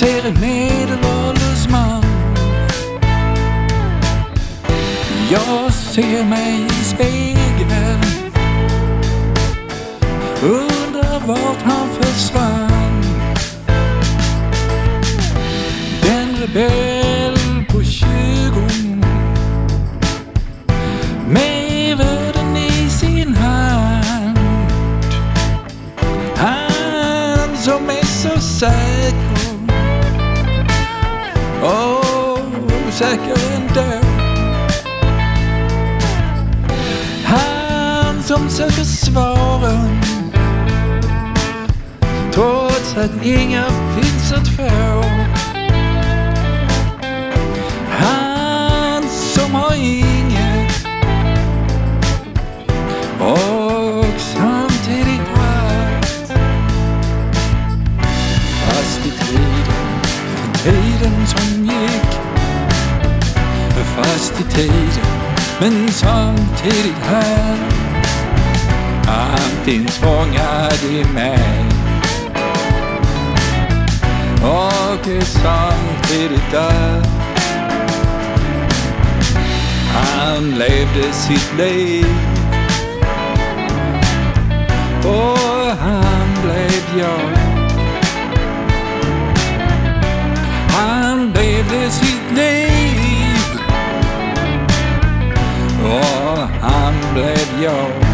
ser en medelålders man. Jag ser mig i spegeln. Undrar vart han försvann. Den rebell säker ändå. Han som söker svaren trots att inga finns att få. I tid men samtidigt här. Han finns fångad i mig. Och är samtidigt där. Han levde sitt liv och han blev jag. Han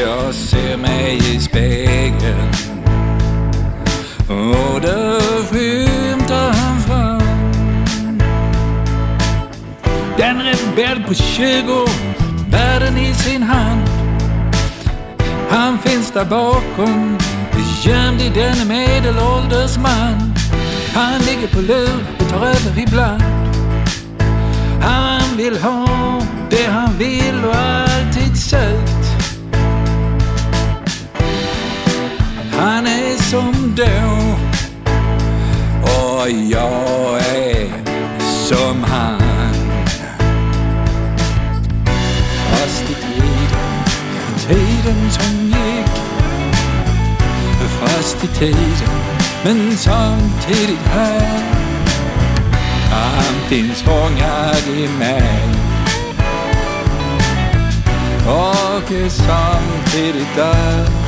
jag. Ser mig i spegeln och där skymtar han fram. Den rebell på 20, världen i sin hand. Han finns där bakom, gömd i den medelålders man. Han ligger på lur och tar över ibland. Han vill ha Han är som då och jag är som han. Fast i tiden, tiden som gick. Fast i tiden, men samtidigt här. Han finns fångad i mig och är samtidigt där.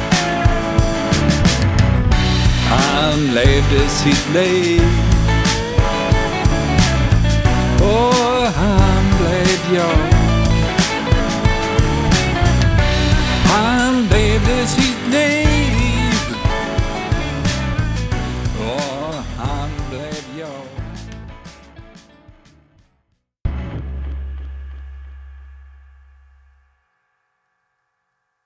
han levde sitt liv. Och han blev jag.